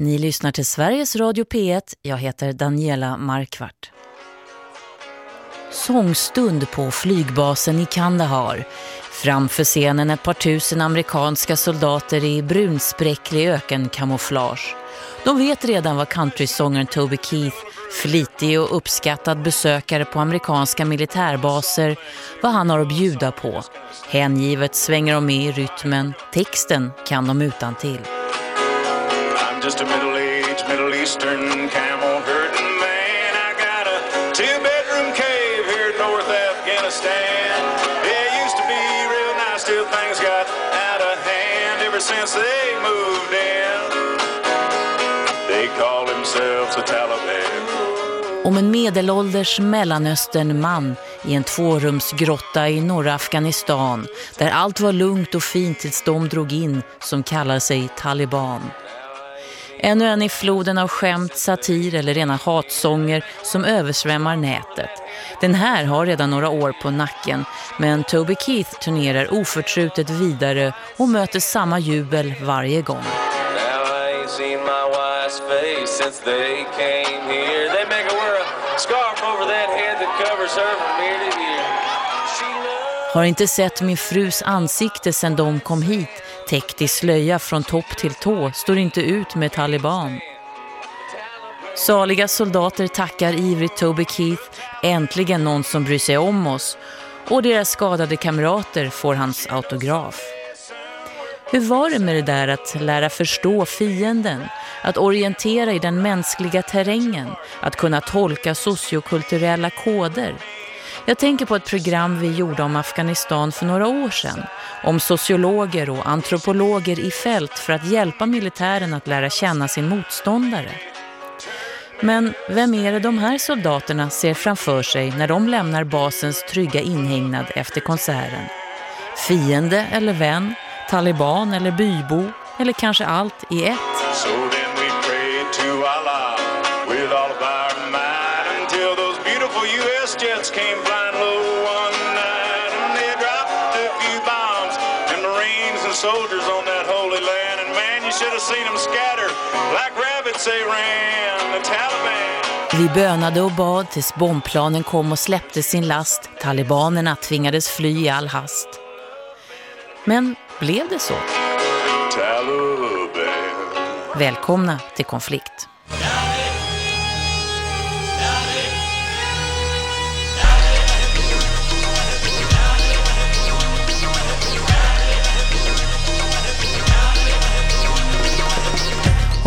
Ni lyssnar till Sveriges Radio P1. Jag heter Daniela Markvart. Sångstund på flygbasen i Kandahar. Framför scenen ett par tusen amerikanska soldater i brunspräcklig ökenkamouflage. De vet redan vad countrysångaren Toby Keith, flitig och uppskattad besökare på amerikanska militärbaser, vad han har att bjuda på. Hängivet svänger de med i rytmen, texten kan de utan till. I'm just a middle-aged Middle Eastern camel herding man. I got a two-bedroom cave here in North Afghanistan. It used to be real nice till things got out of hand ever since they moved in. They call themselves the Taliban. Om en medelålders Mellanöstern-man i en tvårumsgrotta i norra Afghanistan där allt var lugnt och fint tills de drog in som kallar sig Taliban. Ännu en i floden av skämt, satir eller rena hatsånger som översvämmar nätet. Den här har redan några år på nacken men Toby Keith turnerar oförtrutet vidare och möter samma jubel varje gång. Har inte sett min frus ansikte sedan de kom hit täckt i slöja från topp till tå, står inte ut med taliban. Saliga soldater tackar ivrigt Toby Keith, äntligen någon som bryr sig om oss, och deras skadade kamrater får hans autograf. Hur var det med det där att lära förstå fienden, att orientera i den mänskliga terrängen, att kunna tolka sociokulturella koder? Jag tänker på ett program vi gjorde om Afghanistan för några år sedan. Om sociologer och antropologer i fält för att hjälpa militären att lära känna sin motståndare. Men vem är det de här soldaterna ser framför sig när de lämnar basens trygga inhägnad efter konserten? Fiende eller vän? Taliban eller bybo? Eller kanske allt i ett? So seen them scatter like rabbits they ran the Taliban vi bönade och bad tills bombplanen kom och släppte sin last. Talibanerna tvingades fly i all hast. Men blev det så? Välkomna till konflikt.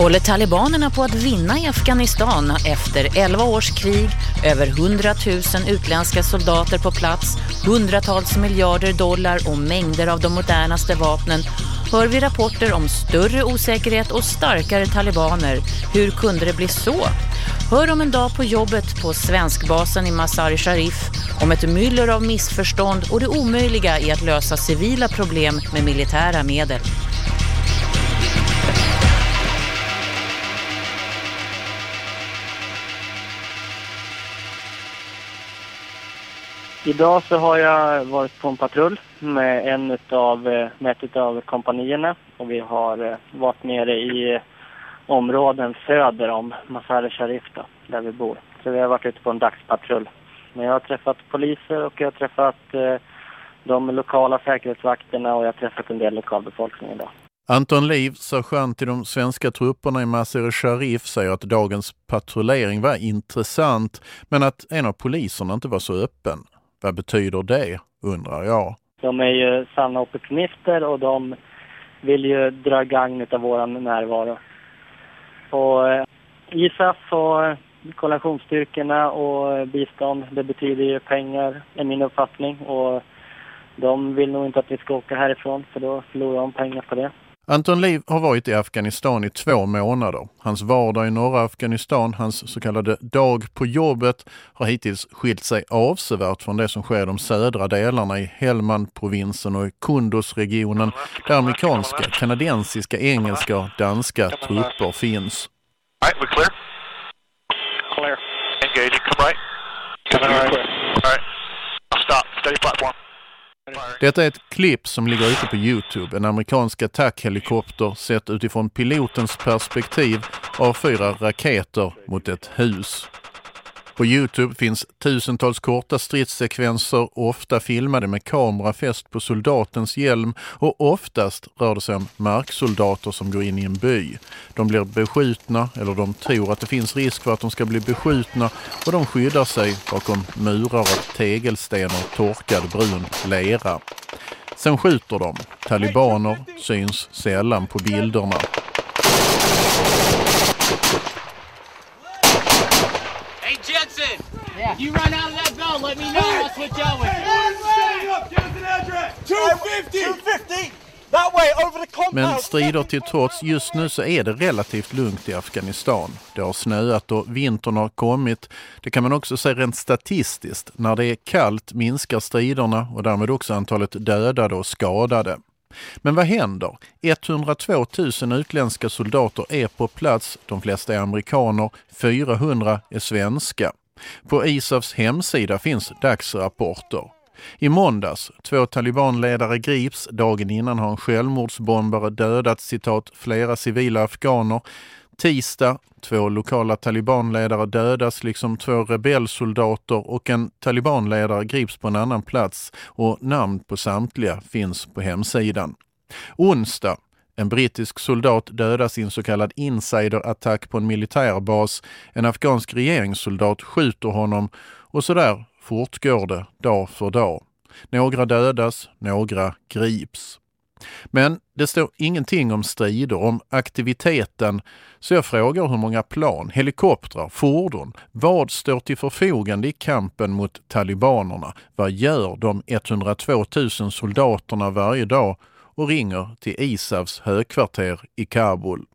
Håller talibanerna på att vinna i Afghanistan efter 11 års krig, över 100 000 utländska soldater på plats, hundratals miljarder dollar och mängder av de modernaste vapnen hör vi rapporter om större osäkerhet och starkare talibaner. Hur kunde det bli så? Hör om en dag på jobbet på svenskbasen i Masar Sharif om ett myller av missförstånd och det omöjliga i att lösa civila problem med militära medel. Idag så har jag varit på en patrull med en utav, eh, med ett av kompanierna och vi har eh, varit nere i eh, områden söder om Masar Sharif då, där vi bor. Så vi har varit ute på en dagspatrull. Men jag har träffat poliser och jag har träffat eh, de lokala säkerhetsvakterna och jag har träffat en del lokalbefolkning idag. Anton Liv, sergeant i de svenska trupperna i Masir Sharif, säger att dagens patrullering var intressant men att en av poliserna inte var så öppen. Vad betyder det, undrar jag. De är ju sanna opportunister och de vill ju dra gagn av vår närvaro. Och eh, ISAF och koalitionsstyrkorna och bistånd, det betyder ju pengar, är min uppfattning. Och de vill nog inte att vi ska åka härifrån för då förlorar de pengar på det. Anton Liv har varit i Afghanistan i två månader. Hans vardag i norra Afghanistan, hans så kallade dag på jobbet, har hittills skilt sig avsevärt från det som sker i de södra delarna i Helmand-provinsen och i Kunduz-regionen där amerikanska, kanadensiska, engelska och danska trupper finns. Right, we're clear. Clear. Engaging, come right. Come right. All right. Stop. Steady platform. Detta är ett klipp som ligger ute på Youtube. En amerikansk attackhelikopter sett utifrån pilotens perspektiv avfyrar raketer mot ett hus. På Youtube finns tusentals korta stridssekvenser, ofta filmade med kamera fäst på soldatens hjälm och oftast rör det sig om marksoldater som går in i en by. De blir beskjutna, eller de tror att det finns risk för att de ska bli beskjutna och de skyddar sig bakom murar av tegelsten och torkad brun lera. Sen skjuter de. Talibaner syns sällan på bilderna. You run out of that bell, let me know. I'll switch out with you. Give us an address. 250! 250! Men strider till trots, just nu så är det relativt lugnt i Afghanistan. Det har snöat och vintern har kommit. Det kan man också säga rent statistiskt. När det är kallt minskar striderna och därmed också antalet dödade och skadade. Men vad händer? 102 000 utländska soldater är på plats, de flesta är amerikaner, 400 är svenska. På ISAFs hemsida finns dagsrapporter. I måndags, två talibanledare grips. Dagen innan har en självmordsbombare dödat citat flera civila afghaner. Tisdag, två lokala talibanledare dödas liksom två rebellsoldater och en talibanledare grips på en annan plats och namn på samtliga finns på hemsidan. Onsdag, en brittisk soldat dödas i en så kallad insiderattack på en militärbas. En afghansk regeringssoldat skjuter honom och så där fortgår det dag för dag. Några dödas, några grips. Men det står ingenting om strider, om aktiviteten, så jag frågar hur många plan, helikoptrar, fordon, vad står till förfogande i kampen mot talibanerna? Vad gör de 102 000 soldaterna varje dag och ringer till ISAFs högkvarter i Kabul.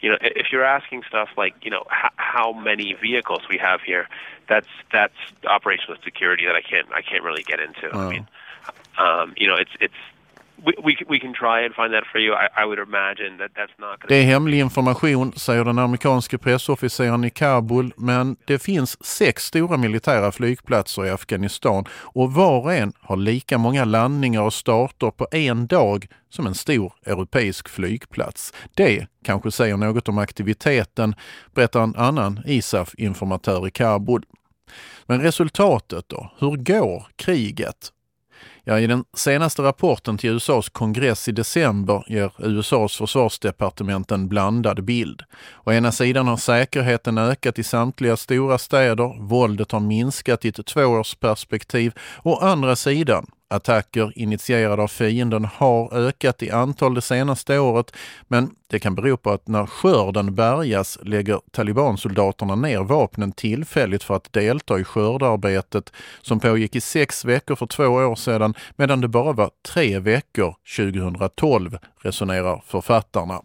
You know, if you're asking stuff like, you know, how many vehicles we have here, that's that's operational security that I can't I can't really get into. Oh. I mean, um, you know, it's it's we, we, we can try and find that for you. I, I would imagine that that's not Det är hemlig information, säger den amerikanske pressofficeren i Kabul, men det finns sex stora militära flygplatser i Afghanistan och var och en har lika många landningar och starter på en dag som en stor europeisk flygplats. Det kanske säger något om aktiviteten, berättar en annan ISAF-informatör i Kabul. Men resultatet då? Hur går kriget? Ja, I den senaste rapporten till USAs kongress i december ger USAs försvarsdepartement en blandad bild. Å ena sidan har säkerheten ökat i samtliga stora städer, våldet har minskat i ett tvåårsperspektiv. Å andra sidan Attacker initierade av fienden har ökat i antal det senaste året, men det kan bero på att när skörden bärgas lägger talibansoldaterna ner vapnen tillfälligt för att delta i skördarbetet som pågick i sex veckor för två år sedan medan det bara var tre veckor 2012, resonerar författarna.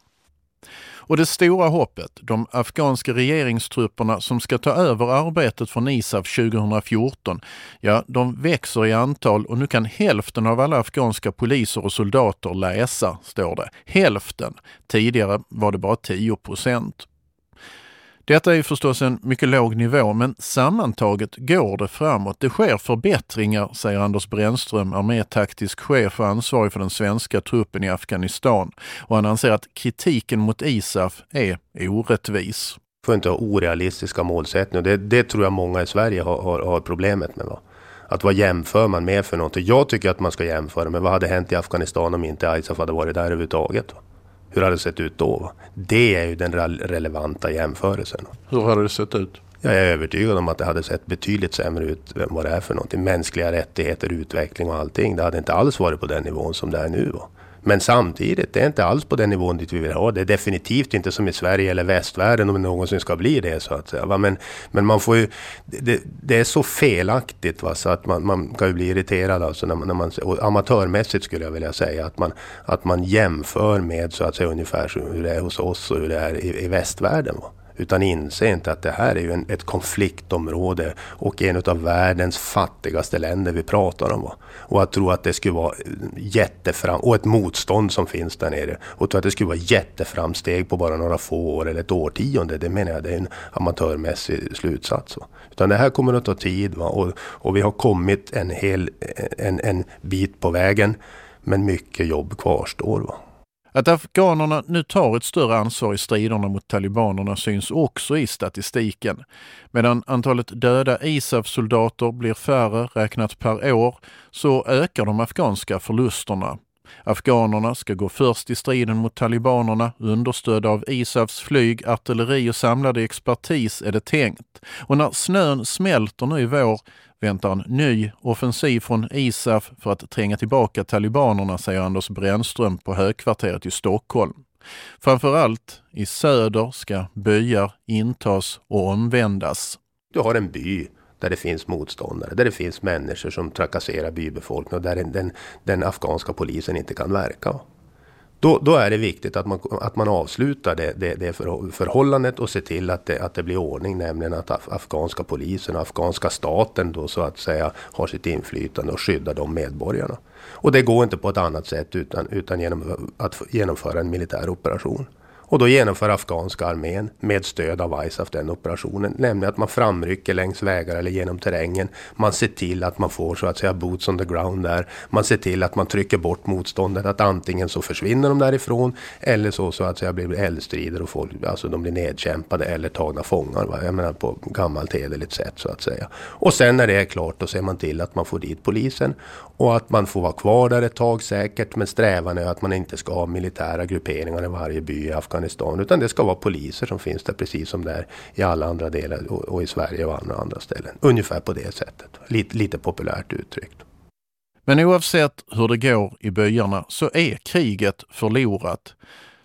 Och det stora hoppet, de afghanska regeringstrupperna som ska ta över arbetet från ISAF 2014, ja, de växer i antal och nu kan hälften av alla afghanska poliser och soldater läsa, står det. Hälften! Tidigare var det bara 10 procent. Detta är förstås en mycket låg nivå, men sammantaget går det framåt. Det sker förbättringar, säger Anders Brännström, armétaktisk chef och ansvarig för den svenska truppen i Afghanistan. Och han anser att kritiken mot ISAF är orättvis. får inte ha orealistiska målsättningar. Det, det tror jag många i Sverige har, har, har problemet med. Va? Att vad jämför man med för någonting? Jag tycker att man ska jämföra med vad hade hänt i Afghanistan om inte ISAF hade varit där överhuvudtaget. Va? Hur hade det sett ut då? Det är ju den relevanta jämförelsen. Hur hade det sett ut? Jag är övertygad om att det hade sett betydligt sämre ut än vad det är för någonting. Mänskliga rättigheter, utveckling och allting. Det hade inte alls varit på den nivån som det är nu. Va? Men samtidigt, det är inte alls på den nivån dit vi vill ha det. är definitivt inte som i Sverige eller västvärlden om det någonsin ska bli det så att säga. Men, men man får ju, det, det är så felaktigt va? så att man, man kan ju bli irriterad alltså när man, när man och amatörmässigt skulle jag vilja säga att man, att man jämför med så att säga ungefär hur det är hos oss och hur det är i, i västvärlden. Va? Utan inser inte att det här är ju en, ett konfliktområde och en av världens fattigaste länder vi pratar om. Va? Och att tro att det skulle vara eh, jättefram och ett motstånd som finns där nere. Och tro att det skulle vara jätteframsteg på bara några få år eller ett årtionde. Det menar jag det är en amatörmässig slutsats. Va? Utan det här kommer att ta tid va? Och, och vi har kommit en, hel, eh, en, en bit på vägen. Men mycket jobb kvarstår. Va? Att afghanerna nu tar ett större ansvar i striderna mot talibanerna syns också i statistiken. Medan antalet döda ISAF-soldater blir färre räknat per år så ökar de afghanska förlusterna. Afghanerna ska gå först i striden mot talibanerna understödda av ISAFs flyg, artilleri och samlade expertis är det tänkt. Och när snön smälter nu i vår väntar en ny offensiv från ISAF för att tränga tillbaka talibanerna, säger Anders Brännström på högkvarteret i Stockholm. Framförallt i söder ska byar intas och omvändas. Du har en by där det finns motståndare, där det finns människor som trakasserar bybefolkningen och där den, den, den afghanska polisen inte kan verka. Då, då, är det viktigt att man, att man avslutar det, det, det förhållandet och ser till att det, att det blir ordning. Nämligen att af, afghanska polisen och afghanska staten då så att säga har sitt inflytande och skyddar de medborgarna. Och det går inte på ett annat sätt utan, utan genom att genomföra en militär operation. Och då genomför afghanska armén med stöd av ISAF den operationen. Nämligen att man framrycker längs vägar eller genom terrängen. Man ser till att man får så att säga boots on the ground där. Man ser till att man trycker bort motståndet. Att antingen så försvinner de därifrån eller så, så att säga blir det eldstrider och folk, alltså de blir nedkämpade eller tagna fångar. Va? Jag menar på gammalt hederligt sätt så att säga. Och sen när det är klart då ser man till att man får dit polisen. Och att man får vara kvar där ett tag säkert. Men strävan är att man inte ska ha militära grupperingar i varje by i Afghanistan Afghanistan. Utan det ska vara poliser som finns där precis som det är i alla andra delar och, och i Sverige och andra, andra ställen. Ungefär på det sättet. Lite, lite populärt uttryckt. Men oavsett hur det går i byarna så är kriget förlorat.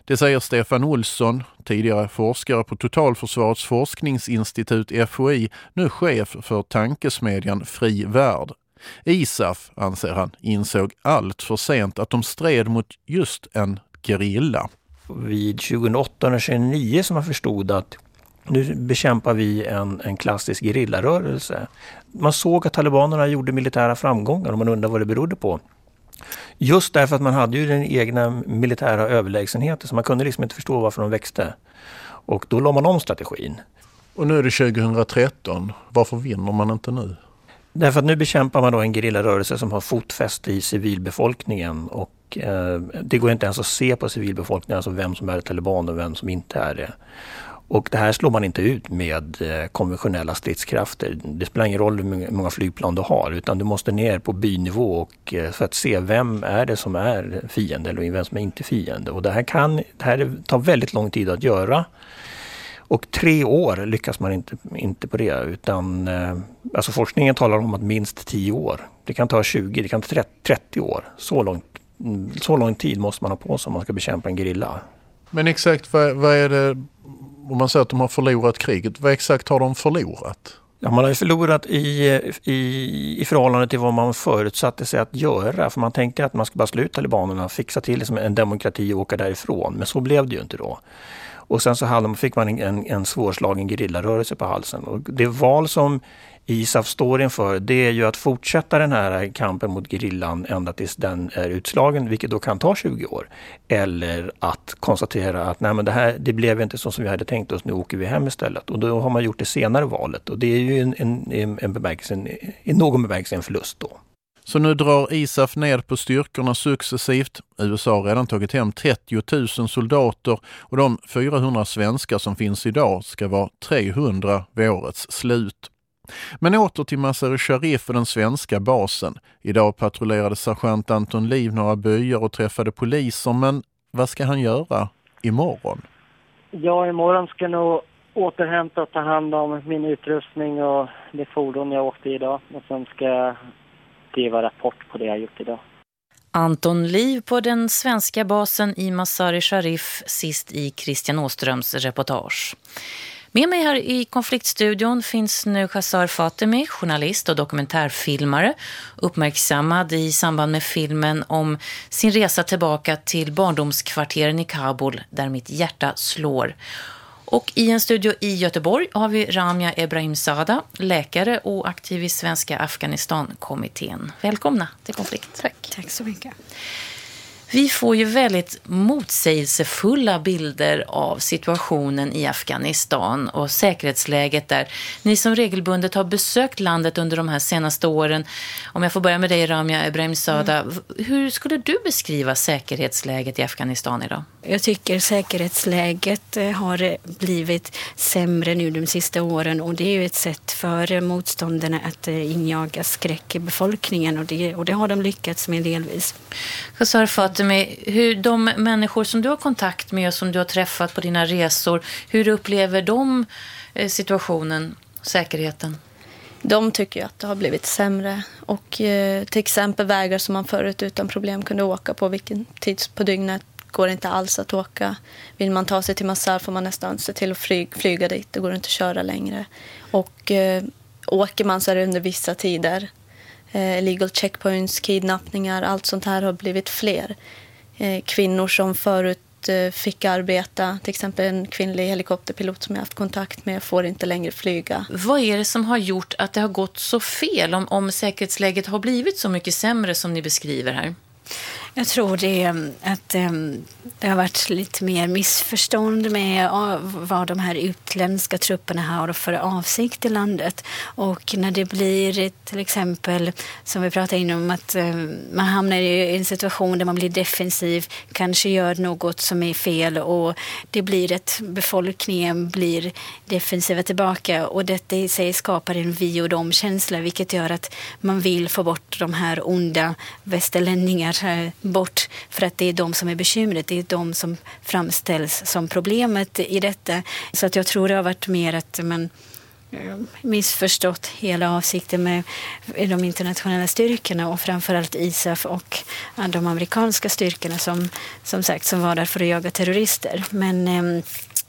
Det säger Stefan Olsson, tidigare forskare på Totalförsvarets forskningsinstitut FOI, nu chef för tankesmedjan Fri Värld. ISAF, anser han, insåg allt för sent att de stred mot just en gerilla vid 2008-2009 som man förstod att nu bekämpar vi en, en klassisk gerillarörelse. Man såg att talibanerna gjorde militära framgångar och man undrar vad det berodde på. Just därför att man hade ju den egna militära överlägsenheten så man kunde liksom inte förstå varför de växte. Och då la man om strategin. Och nu är det 2013. Varför vinner man inte nu? Därför att nu bekämpar man då en gerillarörelse som har fotfäste i civilbefolkningen och eh, det går inte ens att se på civilbefolkningen, alltså vem som är taliban och vem som inte är det. Och det här slår man inte ut med eh, konventionella stridskrafter. Det spelar ingen roll hur många flygplan du har utan du måste ner på bynivå och, eh, för att se vem är det som är fiende eller vem som är inte fiende. Och det här, kan, det här tar väldigt lång tid att göra. Och tre år lyckas man inte, inte på det utan eh, alltså forskningen talar om att minst tio år. Det kan ta 20, det kan ta 30 år. Så, långt, så lång tid måste man ha på sig om man ska bekämpa en grilla. Men exakt vad, vad är det, om man säger att de har förlorat kriget, vad exakt har de förlorat? Ja, man har ju förlorat i, i, i förhållande till vad man förutsatte sig att göra. För man tänkte att man skulle bara sluta talibanerna, fixa till liksom en demokrati och åka därifrån. Men så blev det ju inte då. Och sen så hade, fick man en, en svårslagen gerillarörelse på halsen. Och det val som ISAF står inför det är ju att fortsätta den här kampen mot gerillan ända tills den är utslagen, vilket då kan ta 20 år. Eller att konstatera att nej men det här det blev inte så som vi hade tänkt oss, nu åker vi hem istället. Och då har man gjort det senare valet och det är ju en, en, en bemärkelse, en, i någon bemärkelse en förlust då. Så nu drar ISAF ner på styrkorna successivt. USA har redan tagit hem 30 000 soldater och de 400 svenskar som finns idag ska vara 300 vid årets slut. Men åter till Masar Sharif och den svenska basen. Idag patrullerade sergeant Anton Liv några byar och träffade poliser, men vad ska han göra imorgon? Ja, imorgon ska jag nog återhämta och ta hand om min utrustning och det fordon jag åkte idag. Och sen ska jag skriva rapport på det jag gjort idag. Anton Liv på den svenska basen i Masari Sharif sist i Christian Åströms reportage. Med mig här i konfliktstudion finns nu Chassar Fatemi, journalist och dokumentärfilmare, uppmärksammad i samband med filmen om sin resa tillbaka till barndomskvarteren i Kabul där mitt hjärta slår. Och i en studio i Göteborg har vi Ramia Ebrahimzada, läkare och aktiv i Svenska Afghanistan-kommittén. Välkomna till Konflikt. Tack. Tack så mycket. Vi får ju väldigt motsägelsefulla bilder av situationen i Afghanistan och säkerhetsläget där. Ni som regelbundet har besökt landet under de här senaste åren, om jag får börja med dig Ramia Ebrahimzada, mm. hur skulle du beskriva säkerhetsläget i Afghanistan idag? Jag tycker säkerhetsläget eh, har blivit sämre nu de sista åren och det är ju ett sätt för motståndarna att eh, injaga skräck i befolkningen och det, och det har de lyckats med delvis lite med hur de människor som du har kontakt med och som du har träffat på dina resor, hur upplever de eh, situationen, säkerheten? De tycker ju att det har blivit sämre och eh, till exempel vägar som man förut utan problem kunde åka på vilken tid på dygnet går inte alls att åka. Vill man ta sig till Massar får man nästan se till att flyg, flyga dit. Det går inte att köra längre. Och eh, åker man så är det under vissa tider. Illegal legal checkpoints, kidnappningar, allt sånt här har blivit fler. Eh, kvinnor som förut eh, fick arbeta, till exempel en kvinnlig helikopterpilot som jag haft kontakt med, får inte längre flyga. Vad är det som har gjort att det har gått så fel om, om säkerhetsläget har blivit så mycket sämre som ni beskriver här? Jag tror det att ehm, det har varit lite mer missförstånd med vad de här utländska trupperna har för avsikt i landet. Och när det blir till exempel, som vi pratade om, att ehm, man hamnar i en situation där man blir defensiv, kanske gör något som är fel och det blir att befolkningen blir defensiva tillbaka och detta i sig skapar en vi och dom-känsla vilket gör att man vill få bort de här onda västerlänningar bort för att det är de som är bekymret. Det är de som framställs som problemet i detta. Så att jag tror det har varit mer att man eh, missförstått hela avsikten med eh, de internationella styrkorna och framförallt ISAF och eh, de amerikanska styrkorna som, som sagt som var där för att jaga terrorister. Men eh,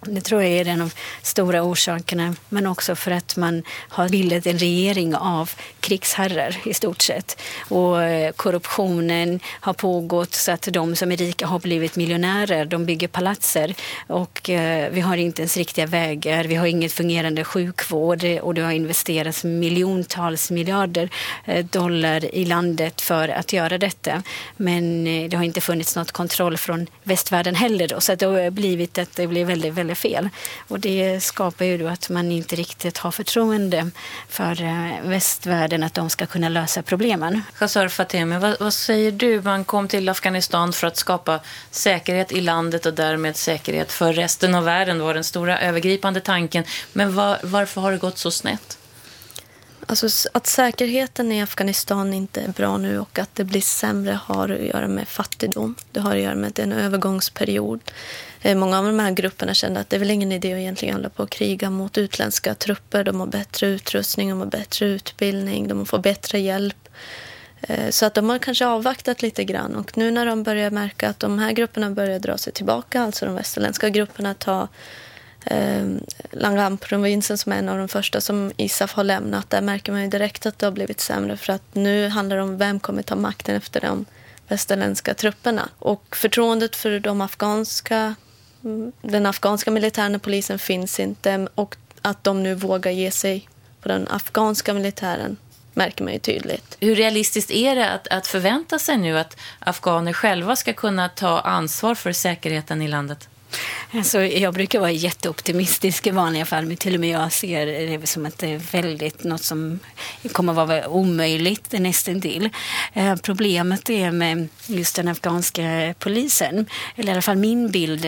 det tror jag är en av stora orsakerna, men också för att man har bildat en regering av krigsherrar i stort sett. Och eh, korruptionen har pågått så att de som är rika har blivit miljonärer. De bygger palatser och eh, vi har inte ens riktiga vägar. Vi har inget fungerande sjukvård och det har investerats miljontals miljarder eh, dollar i landet för att göra detta. Men det har inte funnits något kontroll från västvärlden heller då, så att det har blivit att det blir väldigt, väldigt fel. Och det skapar ju då att man inte riktigt har förtroende för eh, västvärlden att de ska kunna lösa problemen. Khazar Fatemi, vad, vad, säger du? Man kom till Afghanistan för att skapa säkerhet i landet och därmed säkerhet för resten av världen. Det var den stora övergripande tanken. Men var, varför har det gått så snett? Alltså att säkerheten i Afghanistan inte är bra nu och att det blir sämre har att göra med fattigdom. Det har att göra med en övergångsperiod. Eh, många av de här grupperna kände att det är väl ingen idé att egentligen hålla på och kriga mot utländska trupper. De har bättre utrustning, de har bättre utbildning, de får bättre hjälp. Eh, så att de har kanske avvaktat lite grann och nu när de börjar märka att de här grupperna börjar dra sig tillbaka, alltså de västerländska grupperna tar eh, Langham-provinsen som är en av de första som ISAF har lämnat, där märker man ju direkt att det har blivit sämre för att nu handlar det om vem kommer ta makten efter de västerländska trupperna. Och förtroendet för de afghanska mm, den afghanska militären och polisen finns inte och att de nu vågar ge sig på den afghanska militären märker man ju tydligt. Hur realistiskt är det att, att förvänta sig nu att afghaner själva ska kunna ta ansvar för säkerheten i landet? Alltså, jag brukar vara jätteoptimistisk i vanliga fall, men till och med jag ser det som att det är väldigt något som kommer att vara omöjligt nästintill. Eh, problemet är med just den afghanska polisen, eller i alla fall min bild,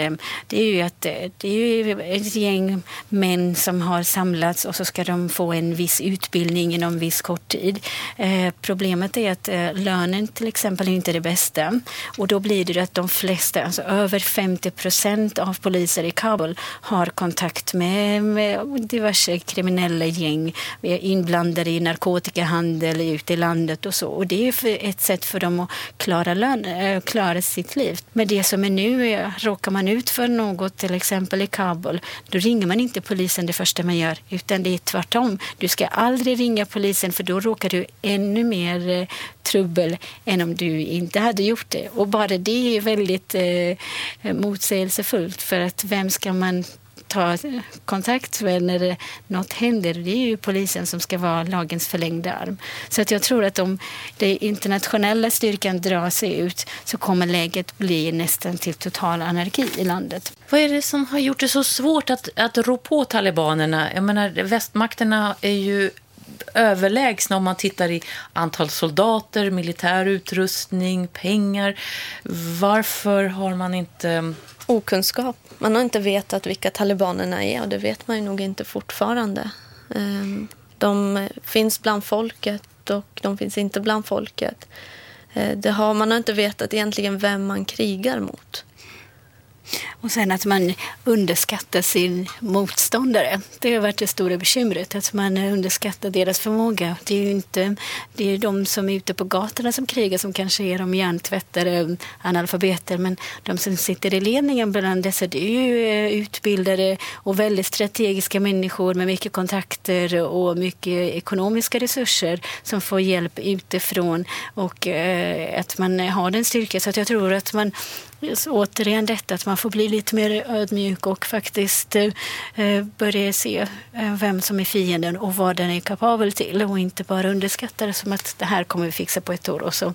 det är ju att eh, det är ett gäng män som har samlats och så ska de få en viss utbildning inom en viss kort tid. Eh, problemet är att eh, lönen till exempel är inte det bästa och då blir det att de flesta, alltså över 50 procent procent av poliser i Kabul har kontakt med, med diverse kriminella gäng, är inblandade i narkotikahandel ute i landet och så. Och det är ett sätt för dem att klara, lön, eh, klara sitt liv. Men det som är nu, råkar man ut för något, till exempel i Kabul, då ringer man inte polisen det första man gör, utan det är tvärtom. Du ska aldrig ringa polisen för då råkar du ännu mer eh, trubbel än om du inte hade gjort det. Och bara det är väldigt eh, motsägelsefullt för att vem ska man ta kontakt med när något händer. Det är ju polisen som ska vara lagens förlängda arm. Så att jag tror att om den internationella styrkan drar sig ut så kommer läget bli nästan till total anarki i landet. Vad är det som har gjort det så svårt att, att rå på talibanerna? Jag menar, västmakterna är ju överlägsna om man tittar i antal soldater, militär utrustning, pengar. Varför har man inte... Okunskap. Man har inte vetat vilka talibanerna är och det vet man ju nog inte fortfarande. Ehm, de finns bland folket och de finns inte bland folket. Eh, det har, man har inte vetat egentligen vem man krigar mot. Och sen att man underskattar sin motståndare. Det har varit det stora bekymret, att man underskattar deras förmåga. Det är ju inte det är de som är ute på gatorna som krigar som kanske är de hjärntvättade analfabeter, men de som sitter i ledningen bland dessa det är ju eh, utbildade och väldigt strategiska människor med mycket kontakter och mycket ekonomiska resurser som får hjälp utifrån och eh, att man har den styrkan. Så att jag tror att man återigen detta att man får bli lite mer ödmjuk och faktiskt eh, eh, börja se eh, vem som är fienden och vad den är kapabel till och inte bara underskatta det som att det här kommer vi fixa på ett år och så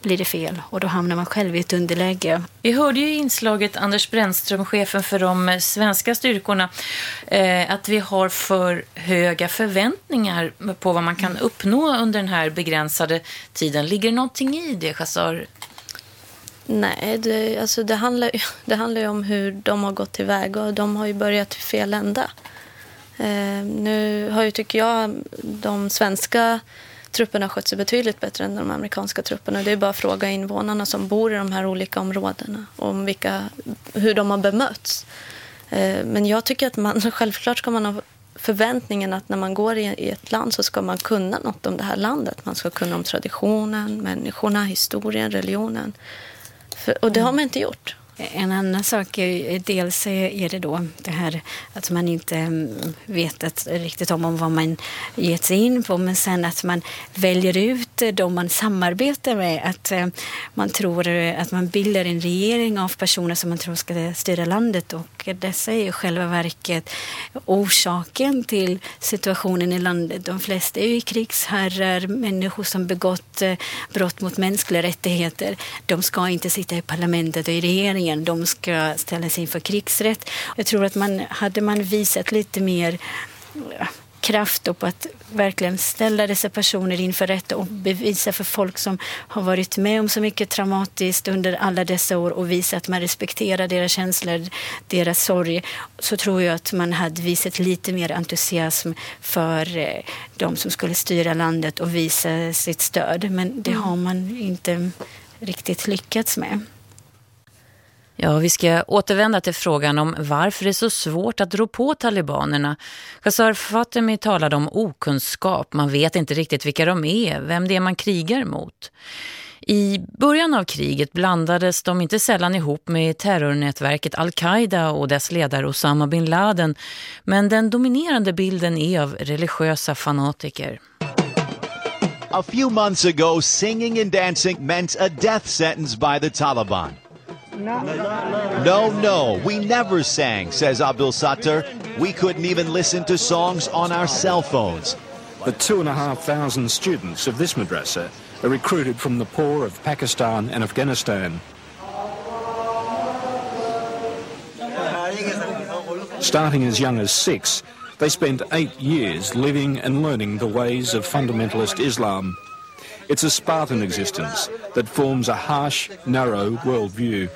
blir det fel och då hamnar man själv i ett underläge. Vi hörde ju i inslaget Anders Brännström, chefen för de svenska styrkorna, att vi har för höga förväntningar på vad man kan uppnå under den här begränsade tiden. Ligger det någonting i det, Chassar? Nej, det, alltså det, handlar, det handlar ju om hur de har gått tillväga och de har ju börjat i fel ända. Eh, nu har ju, tycker jag, de svenska trupperna skött sig betydligt bättre än de amerikanska trupperna. Det är bara att fråga invånarna som bor i de här olika områdena om vilka, hur de har bemötts. Eh, men jag tycker att man, självklart ska man ha förväntningen att när man går i ett land så ska man kunna något om det här landet. Man ska kunna om traditionen, människorna, historien, religionen. För, och det har man inte gjort. En annan sak är eh, dels är det då det här att man inte mm, vet att, riktigt om vad man gett sig in på men sen att man väljer ut eh, de man samarbetar med. Att eh, man tror att man bildar en regering av personer som man tror ska styra landet och dessa är i själva verket orsaken till situationen i landet. De flesta är ju krigsherrar, människor som begått brott mot mänskliga rättigheter. De ska inte sitta i parlamentet och i regeringen regeringen. De ska ställas inför krigsrätt. Jag tror att man, hade man visat lite mer kraft på att verkligen ställa dessa personer inför rätt och bevisa för folk som har varit med om så mycket traumatiskt under alla dessa år och visa att man respekterar deras känslor, deras sorg, så tror jag att man hade visat lite mer entusiasm för eh, de som skulle styra landet och visa sitt stöd. Men det mm. har man inte riktigt lyckats med. Ja, vi ska återvända till frågan om varför det är så svårt att rå på talibanerna. Khazar Fatemi talade om okunskap. Man vet inte riktigt vilka de är, vem det är man krigar mot. I början av kriget blandades de inte sällan ihop med terrornätverket Al-Qaida och dess ledare Osama bin Laden. Men den dominerande bilden är av religiösa fanatiker. A few months ago, singing and dancing meant a death sentence by the Taliban. No, no, we never sang, says Abdul Sattar. We couldn't even listen to songs on our cell phones. The two and a half thousand students of this madrasa are recruited from the poor of Pakistan and Afghanistan. Starting as young as six, they spent eight years living and learning the ways of fundamentalist Islam. It's a Spartan existence that forms a harsh, narrow worldview.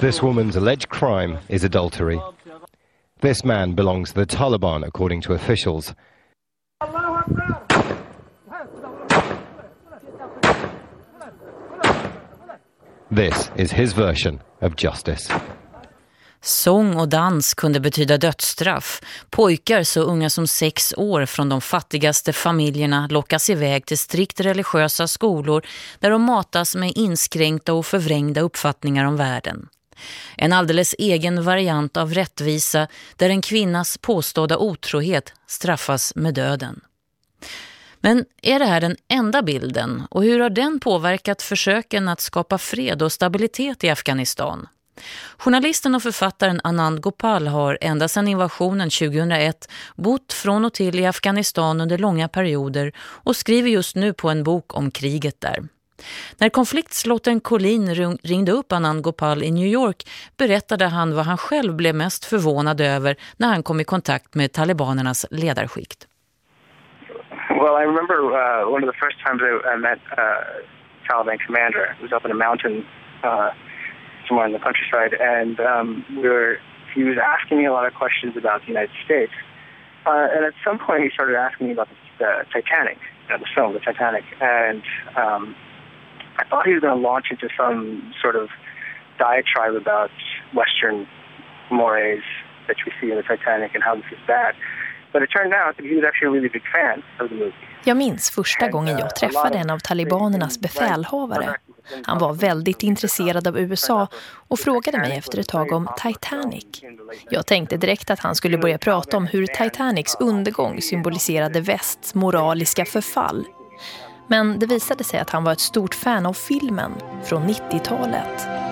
This woman's alleged crime is adultery. This man belongs to the Taliban, according to officials. This is his version of justice. Sång och dans kunde betyda dödsstraff. Pojkar så unga som sex år från de fattigaste familjerna lockas iväg till strikt religiösa skolor där de matas med inskränkta och förvrängda uppfattningar om världen. En alldeles egen variant av rättvisa där en kvinnas påstådda otrohet straffas med döden. Men är det här den enda bilden och hur har den påverkat försöken att skapa fred och stabilitet i Afghanistan? Journalisten och författaren Anand Gopal har ända sedan invasionen 2001 bott från och till i Afghanistan under långa perioder och skriver just nu på en bok om kriget där. När konfliktslotten Colin ringde upp Anand Gopal i New York berättade han vad han själv blev mest förvånad över när han kom i kontakt med talibanernas ledarskikt. Well, I remember uh, one of the first times I, I met uh, Taliban commander. It was up in a mountain uh, somewhere in the countryside, and um, we were. He was asking me a lot of questions about the United States, uh, and at some point he started asking me about the, the Titanic, you know, the film, the Titanic, and um, I thought he was going to launch into some sort of diatribe about Western mores that we see in the Titanic and how this is bad. But it turned out that he was actually a really big fan of the movie. Jag minns första gången jag träffade en av talibanernas befälhavare. Han var väldigt intresserad av USA och frågade mig efter ett tag om Titanic. Jag tänkte direkt att han skulle börja prata om hur Titanics undergång symboliserade västs moraliska förfall. Men det visade sig att han var ett stort fan av filmen från 90-talet.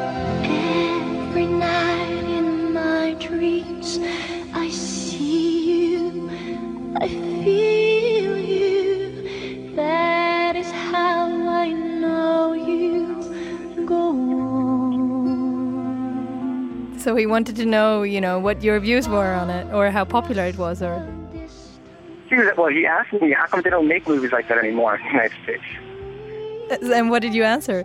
So he wanted to know, you know, what your views were on it or how popular it was or he was, well, he asked me, how come they don't make movies like that anymore in the United States? And what did you answer?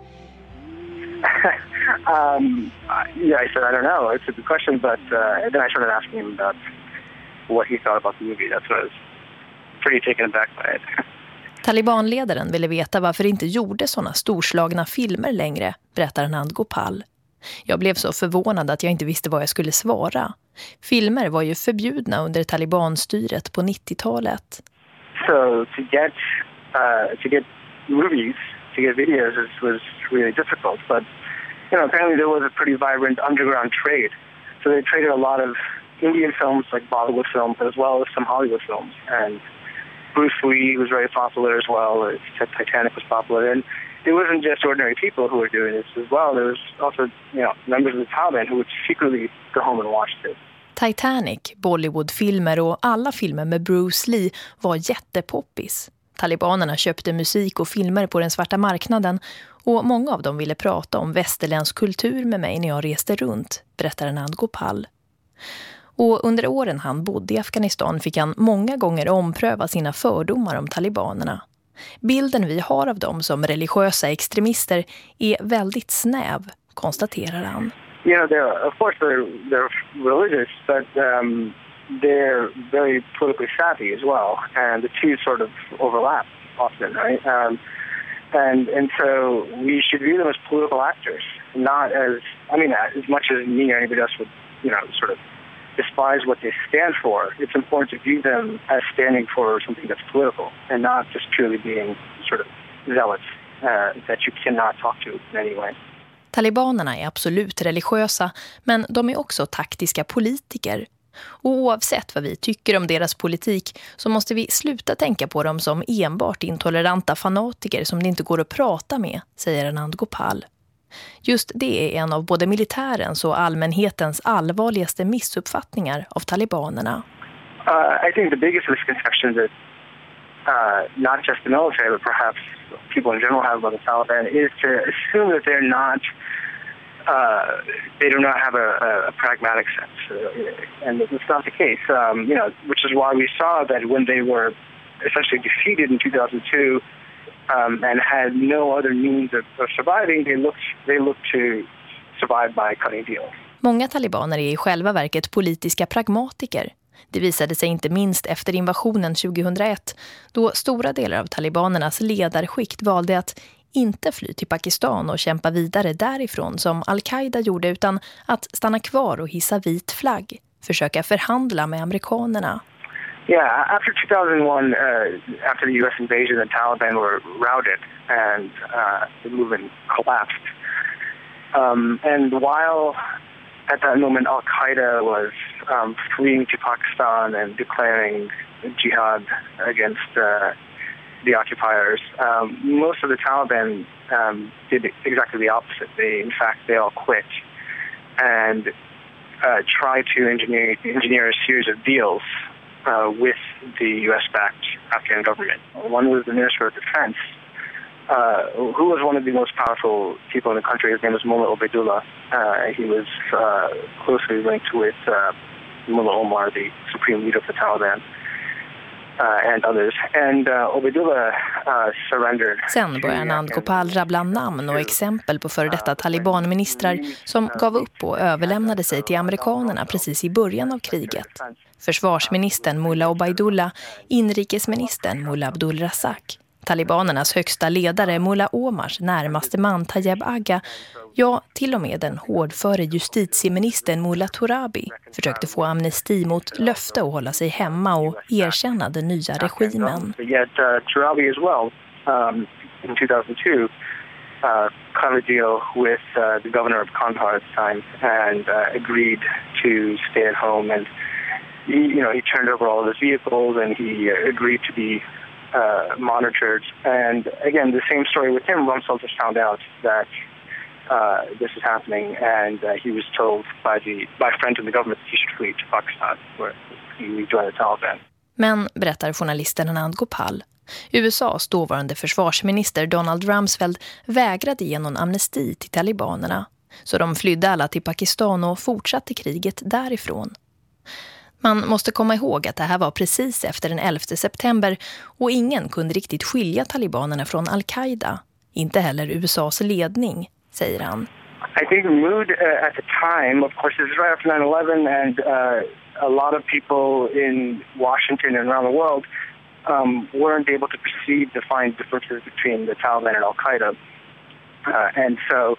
um, yeah, I said, I don't know. It's a good question, but uh, then I started asking him about what he thought about the movie. That's what I was pretty taken aback by it. Talibanledaren ville veta varför det inte gjorde sådana storslagna filmer längre, berättar Nand Gopal. Jag blev så förvånad att jag inte visste vad jag skulle svara. Filmer var ju förbjudna under talibanstyret på 90-talet. So to get uh, to get movies, to get videos was really difficult. But you know, apparently there was a pretty vibrant underground trade. So they traded a lot of Indian films, like Bollywood films, as well as some Hollywood films. And Bruce Lee was very popular as well. Titanic was popular, and it wasn't just ordinary people who were doing this as well. There was also, you know, members of the Taliban who would secretly go home and watch this. Titanic, Bollywoodfilmer och alla filmer med Bruce Lee var jättepoppis. Talibanerna köpte musik och filmer på den svarta marknaden och många av dem ville prata om västerländsk kultur med mig när jag reste runt, berättar Nand Gopal. Och under åren han bodde i Afghanistan fick han många gånger ompröva sina fördomar om talibanerna. Bilden vi har av dem som religiösa extremister är väldigt snäv, konstaterar han. You know, they're, of course they're, they're religious, but um, they're very politically savvy as well, and the two sort of overlap often, right? Um, and and so we should view them as political actors, not as I mean, as much as me or anybody else would, you know, sort of despise what they stand for, it's important to view them as standing for something that's political and not just purely being sort of zealots uh, that you cannot talk to in any way. Talibanerna är absolut religiösa, men de är också taktiska politiker. Och oavsett vad vi tycker om deras politik så måste vi sluta tänka på dem som enbart intoleranta fanatiker som det inte går att prata med, säger Anand Gopal. Just det är en av både militärens och allmänhetens allvarligaste missuppfattningar av talibanerna. Uh, I think the biggest misconception that uh, not just the military but perhaps people in general have about the Taliban is to assume that they're not uh, they do not have a, a, a pragmatic sense, uh, and it's not the case. Um, you know, which is why we saw that when they were essentially defeated in 2002 um, and had no other means of, of surviving, they looked, they looked to survive by cutting deals. Många talibaner är i själva verket politiska pragmatiker. Det visade sig inte minst efter invasionen 2001 då stora delar av talibanernas ledarskikt valde att inte fly till Pakistan och kämpa vidare därifrån som Al-Qaida gjorde utan att stanna kvar och hissa vit flagg, försöka förhandla med amerikanerna. Yeah, after 2001, uh, after the U.S. invasion, the Taliban were routed and uh, the movement collapsed. Um, and while at that moment Al Qaeda was um, fleeing to Pakistan and declaring jihad against uh, the occupiers, um, most of the Taliban um, did exactly the opposite. They, in fact, they all quit and uh, try to engineer, engineer a series of deals uh, with the U.S.-backed Afghan government. One was the Minister of Defense, uh, who was one of the most powerful people in the country. His name was Mullah Obaidullah. Uh, he was uh, closely linked with uh, Mullah Omar, the supreme leader of the Taliban. Uh, uh, uh, Sen börjar Nand Gopal rabbla namn och exempel på före detta talibanministrar som gav upp och överlämnade sig till amerikanerna precis i början av kriget. Försvarsministern Mullah Obaidullah, inrikesministern Mullah Abdul Razak Talibanernas högsta ledare Mullah Omars närmaste man Tayyab Agha, ja till och med den hårdföre justitieministern Mullah Torabi försökte få amnesti mot löfte att hålla sig hemma och erkänna den nya regimen. Yet uh, Torabi as well um, in 2002 uh, cut a deal with uh, the governor of Kandahar at the time and uh, agreed to stay at home and he, you know, he turned over all of his vehicles and he uh, agreed to be uh, monitored. And again, the same story with him. Rumsfeld just found out that uh, this is happening, and uh, he was told by the by friends in the government that he should flee to Pakistan, where he joined the Taliban. Men, berättar journalisten Anand Gopal, USAs dåvarande försvarsminister Donald Rumsfeld vägrade ge någon amnesti till talibanerna. Så de flydde alla till Pakistan och fortsatte kriget därifrån. Man måste komma ihåg att det här var precis efter den 11 september och ingen kunde riktigt skilja talibanerna från Al-Qaida. Inte heller USAs ledning, säger han. I think the mood uh, at the time, of course, is right after 9-11 and uh, a lot of people in Washington and around the world um, weren't able to perceive the fine differences between the Taliban and Al-Qaida. Uh, and so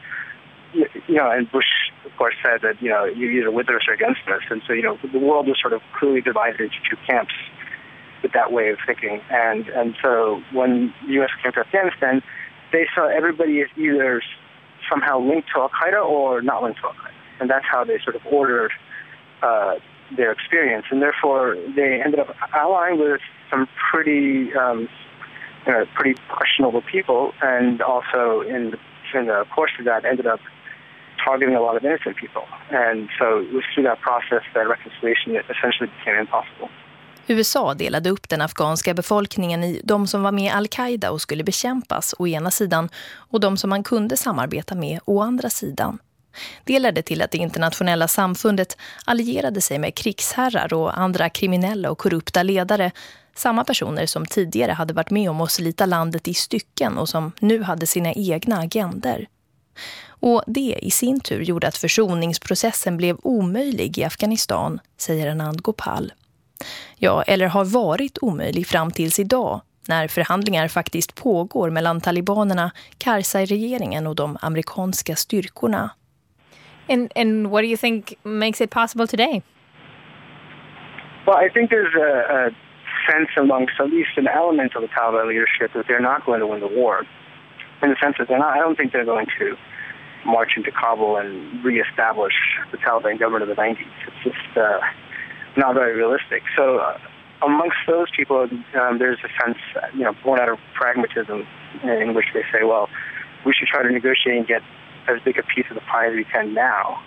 you know, and Bush, of course, said that, you know, you're either with us or against us. And so, you know, the world was sort of clearly divided into two camps with that way of thinking. And, and so when the U.S. came to Afghanistan, they saw everybody as either somehow linked to Al-Qaeda or not linked to Al-Qaeda. And that's how they sort of ordered uh, their experience. And therefore, they ended up allying with some pretty, um, you know, pretty questionable people. And also in the, in the course of that, ended up targeting a lot of innocent people. And so it was through that process that reconciliation essentially became impossible. USA delade upp den afghanska befolkningen i de som var med i Al-Qaida och skulle bekämpas å ena sidan och de som man kunde samarbeta med å andra sidan. Det ledde till att det internationella samfundet allierade sig med krigsherrar och andra kriminella och korrupta ledare, samma personer som tidigare hade varit med om att slita landet i stycken och som nu hade sina egna agender. Och det i sin tur gjorde att försoningsprocessen blev omöjlig i Afghanistan, säger Anand Gopal. Ja, eller har varit omöjlig fram tills idag när förhandlingar faktiskt pågår mellan talibanerna, Karzai-regeringen och de amerikanska styrkorna. And, and what do you think makes it possible today? Well, I think there's a, a sense amongst at least an element of the Taliban leadership that they're not going to win the war. In the sense that they're not, I don't think they're going to march into Kabul and reestablish the Taliban government of the 90s. It's just uh, not very realistic. So, uh, amongst those people, um, there's a sense, you know, born out of pragmatism, in which they say, well, we should try to negotiate and get as big a piece of the pie as we can now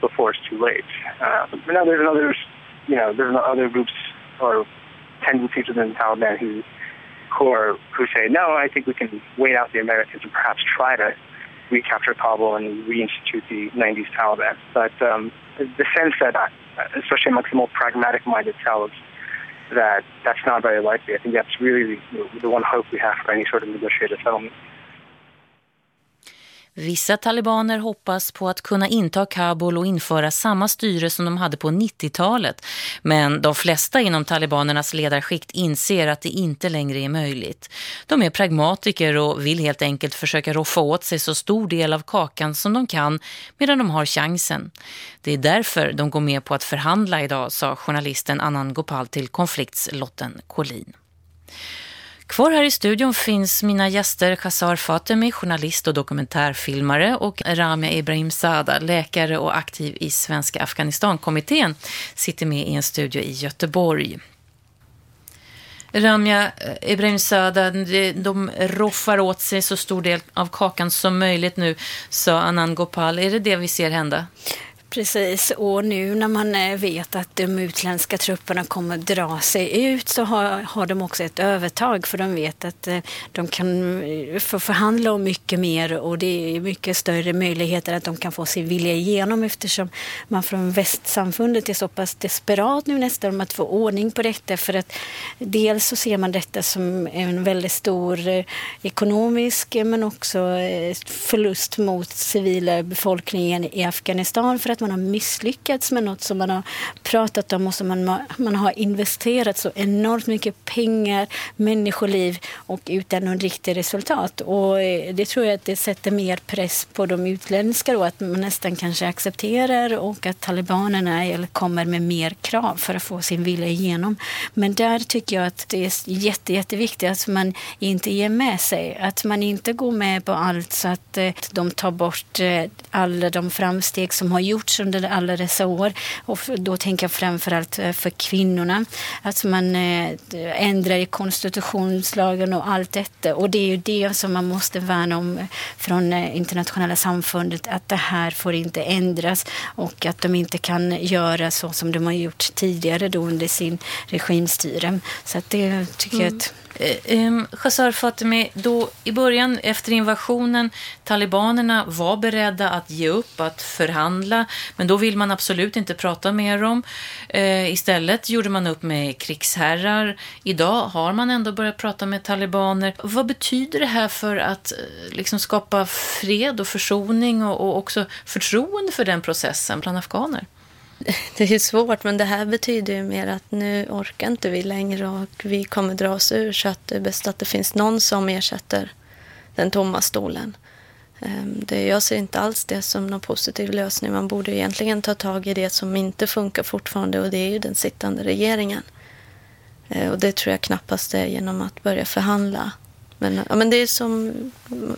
before it's too late. Uh, now there's another, you know, there's other groups or tendencies within the Taliban who, who, are, who say, no, I think we can wait out the Americans and perhaps try to recapture Kabul and reinstitute the 90s Taliban. But um, the sense that, uh, especially amongst the more pragmatic-minded Talibs, that that's not very likely. I think that's really the, the one hope we have for any sort of negotiated settlement. Vissa talibaner hoppas på att kunna inta Kabul och införa samma styre som de hade på 90-talet. Men de flesta inom talibanernas ledarskikt inser att det inte längre är möjligt. De är pragmatiker och vill helt enkelt försöka roffa åt sig så stor del av kakan som de kan medan de har chansen. Det är därför de går med på att förhandla idag, sa journalisten Annan Gopal till konfliktslotten Collin. Kvar här i studion finns mina gäster Khazar Fatemi, journalist och dokumentärfilmare och Ramia Ibrahim Sada, läkare och aktiv i Svenska Afghanistankommittén, sitter med i en studio i Göteborg. Ramja eh, Ibrahim Sada, de roffar åt sig så stor del av kakan som möjligt nu, sa Anand Gopal. Är det det vi ser hända? Precis, och nu när man eh, vet att de utländska trupperna kommer dra sig ut så har, har de också ett övertag för de vet att eh, de kan eh, få förhandla om mycket mer och det är mycket större möjligheter att de kan få sin vilja igenom eftersom man från västsamfundet är så pass desperat nu nästan om att få ordning på detta. För att dels så ser man detta som en väldigt stor ekonomisk men också förlust mot civila befolkningen i Afghanistan för att man har misslyckats med något som man har pratat om och som man, man har investerat så enormt mycket pengar, människoliv och utan någon riktig resultat. Och eh, det tror jag att det sätter mer press på de utländska då, att man nästan kanske accepterar och att talibanerna kommer med mer krav för att få sin vilja igenom. Men där tycker jag att det är jätte, jätteviktigt att man inte ger med sig, att man inte går med på allt så att eh, de tar bort eh, alla de framsteg som har gjorts gjorts under alla dessa år. Och då tänker jag framförallt eh, för kvinnorna. Att man eh, ändrar i konstitutionslagen och allt detta. Och det är ju det som man måste värna om från eh, internationella samfundet. Att det här får inte ändras och att de inte kan göra så som de har gjort tidigare då under sin regimstyre. Så att det tycker mm. jag att Eh, Khazar Fatemi, då i början efter invasionen, talibanerna var beredda att ge upp, att förhandla, men då vill man absolut inte prata med dem. Eh, istället gjorde man upp med krigsherrar. Idag har man ändå börjat prata med talibaner. Vad betyder det här för att eh, liksom skapa fred och försoning och, och också förtroende för den processen bland afghaner? Det är svårt, men det här betyder ju mer att nu orkar inte vi längre och vi kommer dra oss ur så att det är bäst att det finns någon som ersätter den tomma stolen. Ehm, det, jag ser inte alls det som någon positiv lösning. Man borde egentligen ta tag i det som inte funkar fortfarande och det är ju den sittande regeringen. Ehm, och det tror jag knappast är genom att börja förhandla men, ja, men det är som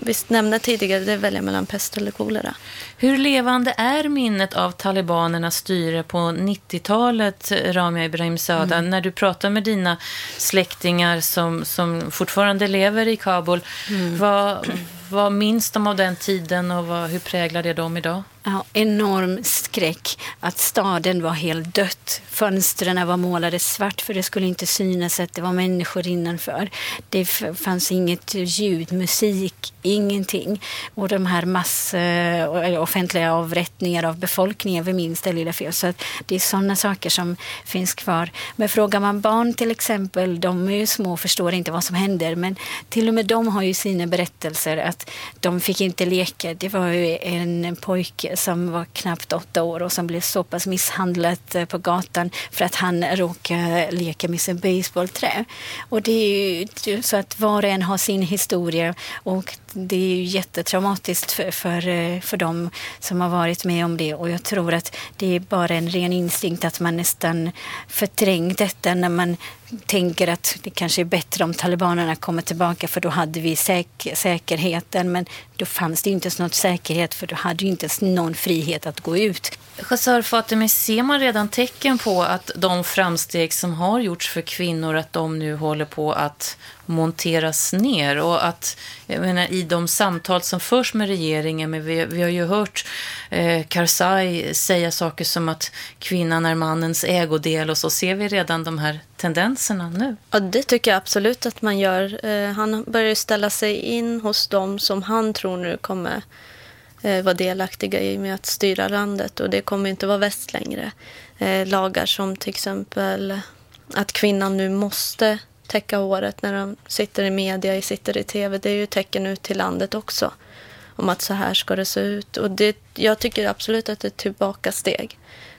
vi nämnde tidigare, det är välja mellan pest eller kolera. Hur levande är minnet av talibanernas styre på 90-talet, Ramia Ibrahim Sada, mm. när du pratar med dina släktingar som, som fortfarande lever i Kabul? Mm. Vad, vad minns de av den tiden och vad, hur präglar det dem idag? Ja, enorm skräck att staden var helt dött. Fönstren var målade svart för det skulle inte synas att det var människor innanför. Det fanns inget ljud, musik, ingenting. Och de här mass, eh, offentliga avrättningar av befolkningen vid minsta lilla fel. Så det är sådana saker som finns kvar. Men frågar man barn till exempel, de är ju små och förstår inte vad som händer. Men till och med de har ju sina berättelser att de fick inte leka. Det var ju en pojke som var knappt åtta år och som blev så pass misshandlad eh, på gatan för att han råkade leka med sin baseballträ. Och det är ju så att var och en har sin historia och det är ju jättetraumatiskt för, för, eh, för dem som har varit med om det och jag tror att det är bara en ren instinkt att man nästan förträngt detta när man tänker att det kanske är bättre om talibanerna kommer tillbaka för då hade vi säk säkerheten men då fanns det inte ens någon säkerhet för då hade ju inte någon frihet att gå ut. Chassar Fatemi, ser man redan tecken på att de framsteg som har gjorts för kvinnor att de nu håller på att monteras ner och att jag menar, i de samtal som förs med regeringen, men vi, vi har ju hört eh, Karzai säga saker som att kvinnan är mannens ägodel och så ser vi redan de här tendenserna nu. Ja, det tycker jag absolut att man gör. Eh, han börjar ställa sig in hos dem som han tror nu kommer Eh, vara delaktiga i med att styra landet och det kommer inte vara väst längre. Eh, lagar som till exempel att kvinnan nu måste täcka håret när de sitter i media, sitter i tv. Det är ju tecken ut till landet också om att så här ska det se ut. Och det, jag tycker absolut att det är ett tillbakasteg.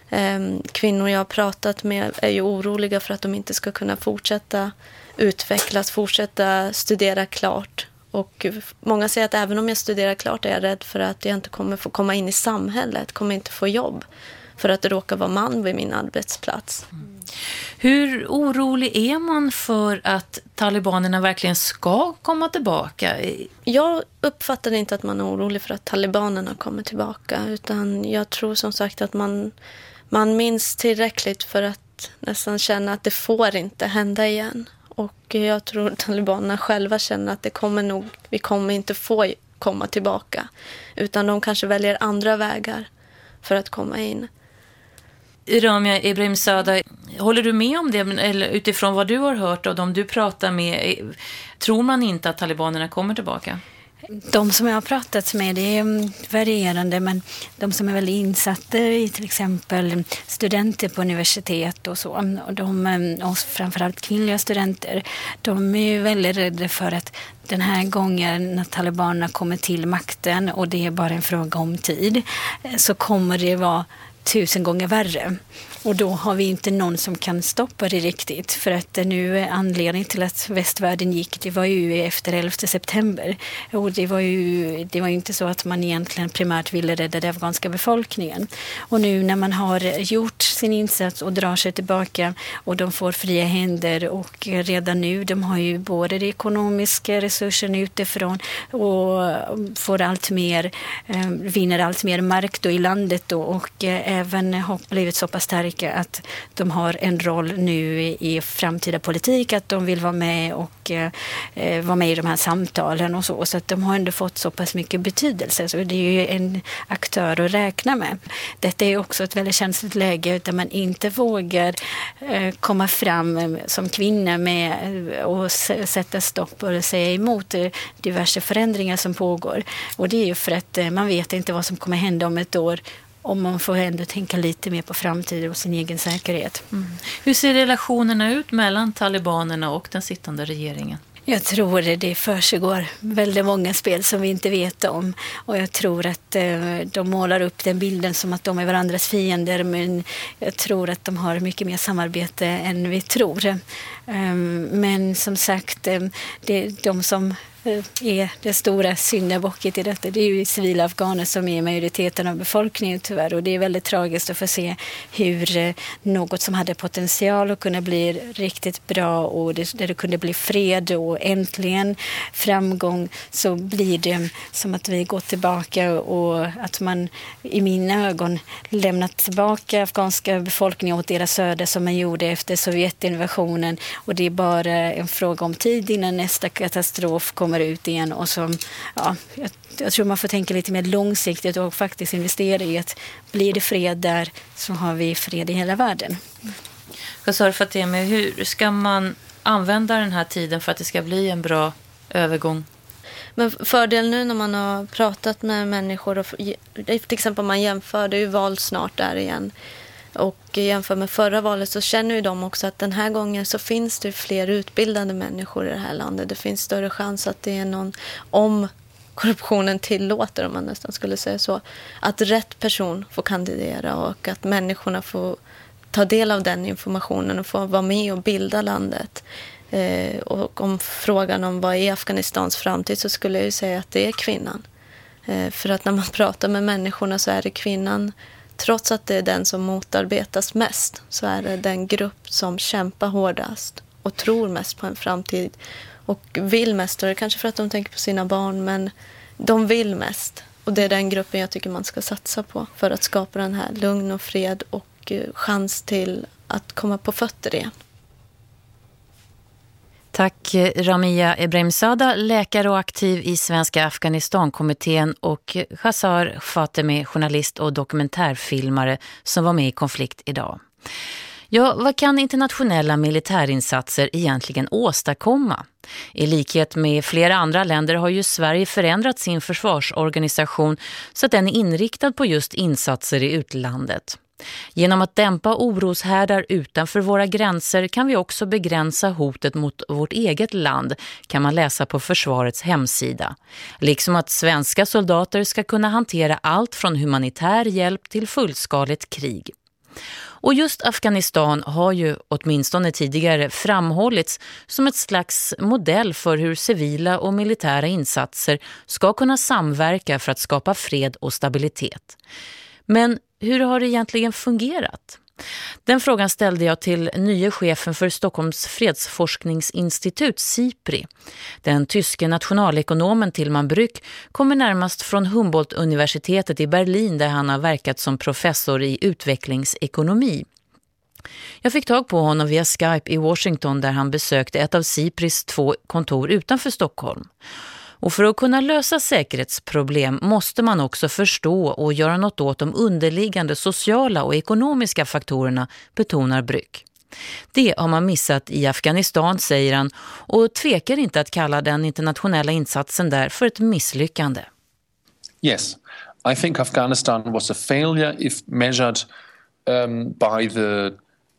Ehm, kvinnor jag har pratat med är ju oroliga för att de inte ska kunna fortsätta utvecklas, fortsätta studera klart. Och många säger att även om jag studerar klart är jag rädd för att jag inte kommer få komma in i samhället, kommer inte få jobb för att det råkar vara man vid min arbetsplats. Mm. Hur orolig är man för att talibanerna verkligen ska komma tillbaka? Jag uppfattar inte att man är orolig för att talibanerna kommer tillbaka utan jag tror som sagt att man, man minns tillräckligt för att nästan känna att det får inte hända igen. Och jag tror talibanerna själva känner att det kommer nog, vi kommer inte få komma tillbaka. Utan de kanske väljer andra vägar för att komma in. Ramia Ibrahim Sada, håller du med om det eller utifrån vad du har hört och de du pratar med? Tror man inte att talibanerna kommer tillbaka? De som jag har pratat med det är mm, varierande men de som är väldigt insatta i till exempel studenter på universitet och så mm, och, de, mm, och framförallt kvinnliga studenter de är ju väldigt rädda för att den här gången när talibanerna kommer till makten och det är bara en fråga om tid eh, så kommer det vara tusen gånger värre. Och då har vi inte någon som kan stoppa det riktigt. För att nu anledningen till att västvärlden gick, det var ju efter 11 september. Och det var ju, det var ju inte så att man egentligen primärt ville rädda den afghanska befolkningen. Och nu när man har gjort sin insats och drar sig tillbaka och de får fria händer och redan nu, de har ju både de ekonomiska resurserna utifrån och får allt mer, eh, vinner allt mer mark då i landet då och eh, även har blivit så pass starka att de har en roll nu i framtida politik, att de vill vara med och eh, vara med i de här samtalen och så. Så att de har ändå fått så pass mycket betydelse. Så det är ju en aktör att räkna med. Detta är också ett väldigt känsligt läge där man inte vågar eh, komma fram eh, som kvinna med eh, och sätta stopp och säga emot diverse förändringar som pågår. Och det är ju för att man vet inte vad som kommer hända om ett år om man får ändå tänka lite mer på framtiden och sin egen säkerhet. Mm. Hur ser relationerna ut mellan talibanerna och den sittande regeringen? Jag tror det, försiggår väldigt många spel som vi inte vet om. Och jag tror att eh, de målar upp den bilden som att de är varandras fiender. Men jag tror att de har mycket mer samarbete än vi tror. Ehm, men som sagt, ehm, det, de som eh, är det stora syndabocket i detta. Det är ju civila afghaner som är majoriteten av befolkningen tyvärr och det är väldigt tragiskt att få se hur eh, något som hade potential att kunna bli riktigt bra och det, där det kunde bli fred och äntligen framgång så blir det som att vi går tillbaka och att man i mina ögon lämnat tillbaka afghanska befolkningen åt deras öde som man gjorde efter Sovjetinvasionen och det är bara en fråga om tid innan nästa katastrof kommer ut igen och som, ja, jag, jag tror man får tänka lite mer långsiktigt och faktiskt investera i att blir det fred där så har vi fred i hela världen. Khazar Fatemi, hur ska man använda den här tiden för att det ska bli en bra övergång? Men fördelen nu när man har pratat med människor, och, till exempel om man jämför, det är ju val snart där igen. Och jämfört med förra valet så känner ju de också att den här gången så finns det fler utbildade människor i det här landet. Det finns större chans att det är någon, om korruptionen tillåter, om man nästan skulle säga så, att rätt person får kandidera och att människorna får ta del av den informationen och få vara med och bilda landet. Eh, och om frågan om vad är Afghanistans framtid så skulle jag ju säga att det är kvinnan. Eh, för att när man pratar med människorna så är det kvinnan trots att det är den som motarbetas mest så är det den grupp som kämpar hårdast och tror mest på en framtid och vill mest. Och det är kanske för att de tänker på sina barn, men de vill mest. Och det är den gruppen jag tycker man ska satsa på för att skapa den här lugn och fred och eh, chans till att komma på fötter igen. Tack Ramia Ebrahimzada, läkare och aktiv i Svenska Afghanistankommittén och Khazar Fatemi, journalist och dokumentärfilmare som var med i konflikt idag. Ja, vad kan internationella militärinsatser egentligen åstadkomma? I likhet med flera andra länder har ju Sverige förändrat sin försvarsorganisation så att den är inriktad på just insatser i utlandet. Genom att dämpa oroshärdar utanför våra gränser kan vi också begränsa hotet mot vårt eget land, kan man läsa på försvarets hemsida. Liksom att svenska soldater ska kunna hantera allt från humanitär hjälp till fullskaligt krig. Och just Afghanistan har ju åtminstone tidigare framhållits som ett slags modell för hur civila och militära insatser ska kunna samverka för att skapa fred och stabilitet. Men hur har det egentligen fungerat? Den frågan ställde jag till nye chefen för Stockholms fredsforskningsinstitut, SIPRI. Den tyske nationalekonomen Tilman Brück kommer närmast från Humboldt-universitetet i Berlin där han har verkat som professor i utvecklingsekonomi. Jag fick tag på honom via Skype i Washington där han besökte ett av Sipris två kontor utanför Stockholm. Och för att kunna lösa säkerhetsproblem måste man också förstå och göra något åt de underliggande sociala och ekonomiska faktorerna, betonar Bryck. Det har man missat i Afghanistan, säger han, och tvekar inte att kalla den internationella insatsen där för ett misslyckande. Yes, I think Afghanistan was a failure if measured um, by the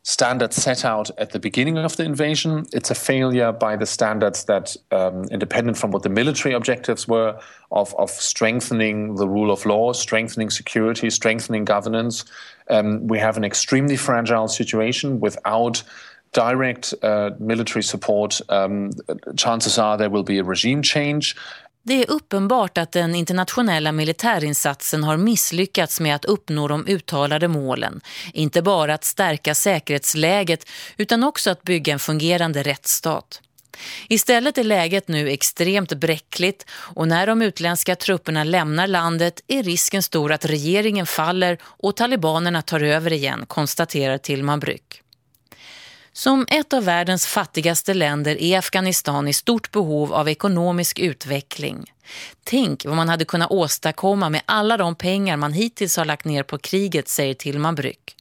standards set out at the beginning of the invasion. It's a failure by the standards that, um, independent from what the military objectives were, of, of strengthening the rule of law, strengthening security, strengthening governance. Um, we have an extremely fragile situation without direct uh, military support. Um, chances are there will be a regime change. Det är uppenbart att den internationella militärinsatsen har misslyckats med att uppnå de uttalade målen. Inte bara att stärka säkerhetsläget utan också att bygga en fungerande rättsstat. Istället är läget nu extremt bräckligt och när de utländska trupperna lämnar landet är risken stor att regeringen faller och talibanerna tar över igen, konstaterar Tilman Bryck. Som ett av världens fattigaste länder är Afghanistan i stort behov av ekonomisk utveckling. Tänk vad man hade kunnat åstadkomma med alla de pengar man hittills har lagt ner på kriget, säger Tilman Bryck.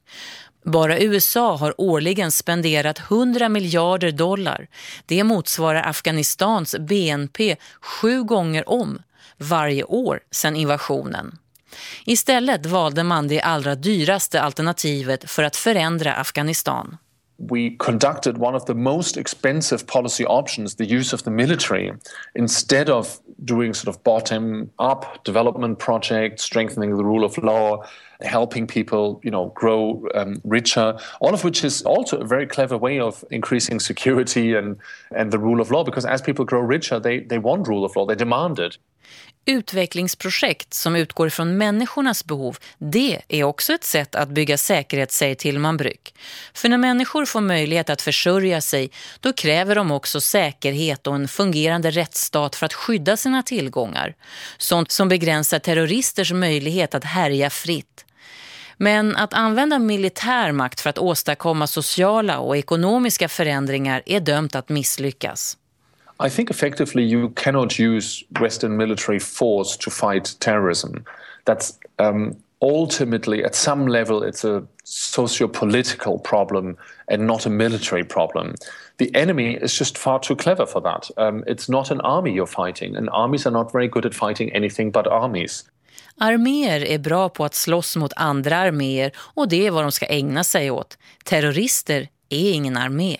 Bara USA har årligen spenderat 100 miljarder dollar. Det motsvarar Afghanistans BNP sju gånger om varje år sedan invasionen. Istället valde man det allra dyraste alternativet för att förändra Afghanistan. We conducted one of the most expensive policy options, the use of the military, instead of doing sort of bottom up development projects, strengthening the rule of law, helping people, you know, grow um, richer, all of which is also a very clever way of increasing security and, and the rule of law, because as people grow richer, they, they want rule of law, they demand it. Utvecklingsprojekt som utgår från människornas behov, det är också ett sätt att bygga säkerhet, säger Tillman Bryck. För när människor får möjlighet att försörja sig, då kräver de också säkerhet och en fungerande rättsstat för att skydda sina tillgångar. Sånt som begränsar terroristers möjlighet att härja fritt. Men att använda militär makt för att åstadkomma sociala och ekonomiska förändringar är dömt att misslyckas. I think effectively you cannot use Western military force to fight terrorism. That's um, ultimately, at some level, it's a socio-political problem and not a military problem. The enemy is just far too clever for that. Um, it's not an army you're fighting, and armies are not very good at fighting anything but armies. Arméer är bra på att slåss mot andra arméer och det är vad de ska ägna sig åt. Terrorister är ingen armé.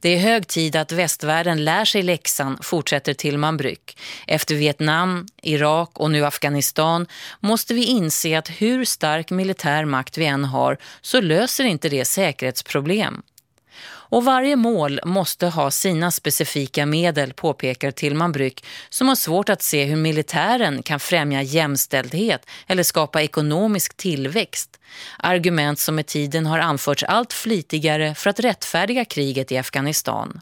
Det är hög tid att västvärlden lär sig läxan, fortsätter Tillman Bryck. Efter Vietnam, Irak och nu Afghanistan måste vi inse att hur stark militär makt vi än har så löser inte det säkerhetsproblem. Och varje mål måste ha sina specifika medel, påpekar Tillman Bryck, som har svårt att se hur militären kan främja jämställdhet eller skapa ekonomisk tillväxt. Argument som med tiden har anförts allt flitigare för att rättfärdiga kriget i Afghanistan.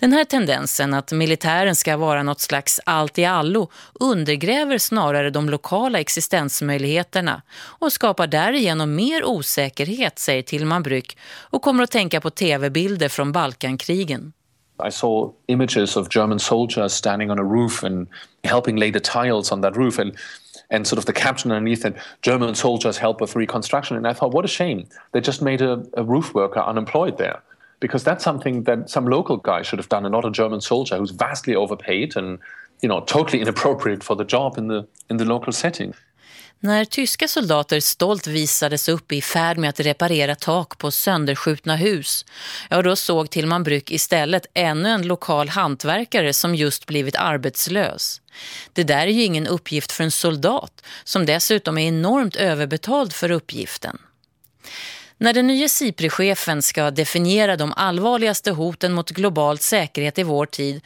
Den här tendensen att militären ska vara något slags allt i allo undergräver snarare de lokala existensmöjligheterna och skapar därigenom mer osäkerhet, säger Tillman Bryck och kommer att tänka på tv-bilder från Balkankrigen. I saw images of German soldiers standing on a roof and helping lay the tiles on that roof and and sort of the caption underneath it, German soldiers help with reconstruction. And I thought, what a shame. They just made a, a roof worker unemployed there because that's something that some local guy should have done and not a German soldier who's vastly overpaid and you know totally inappropriate for the job in the in the local setting. När tyska soldater stolt visades upp i färd med att reparera tak på sönderskjutna hus, ja då såg Tillman Brück istället ännu en lokal hantverkare som just blivit arbetslös. Det där är ju ingen uppgift för en soldat, som dessutom är enormt överbetald för uppgiften. När den nya SIPRI-chefen ska definiera de allvarligaste hoten mot global säkerhet i vår tid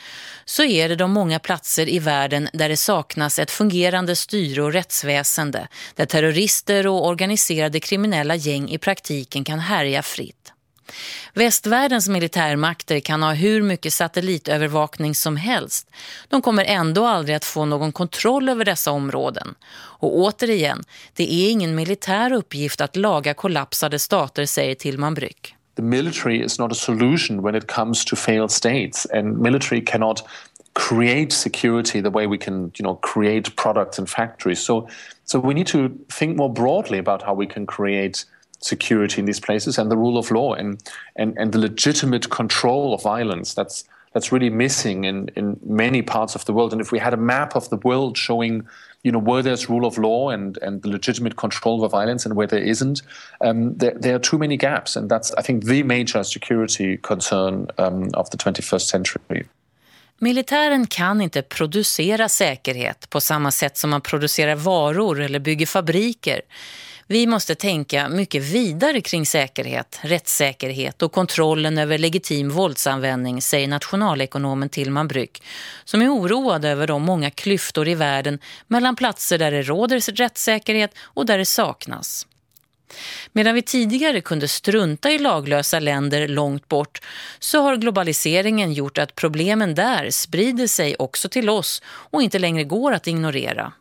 så är det de många platser i världen där det saknas ett fungerande styre och rättsväsende, där terrorister och organiserade kriminella gäng i praktiken kan härja fritt. Västvärldens militärmakter kan ha hur mycket satellitövervakning som helst. De kommer ändå aldrig att få någon kontroll över dessa områden. Och återigen, det är ingen militär uppgift att laga kollapsade stater, säger Tillman Bryck. The military is not a solution when it comes to failed states and military cannot create security the way we can you know create products and factories so so we need to think more broadly about how we can create security in these places and the rule of law and, and, and the legitimate control of violence that's that's really missing in, in many parts of the world. And if we had a map of the world showing, you know, where there's rule of law and, and the legitimate control of violence and where there isn't, um, there, there, are too many gaps. And that's, I think, the major security concern um, of the 21st century. Militären kan inte producera säkerhet på samma sätt som man producerar varor eller bygger fabriker. Vi måste tänka mycket vidare kring säkerhet, rättssäkerhet och kontrollen över legitim våldsanvändning, säger nationalekonomen Tillman Bryck, som är oroad över de många klyftor i världen mellan platser där det råder rättssäkerhet och där det saknas. Medan vi tidigare kunde strunta i laglösa länder långt bort så har globaliseringen gjort att problemen där sprider sig också till oss och inte längre går att ignorera.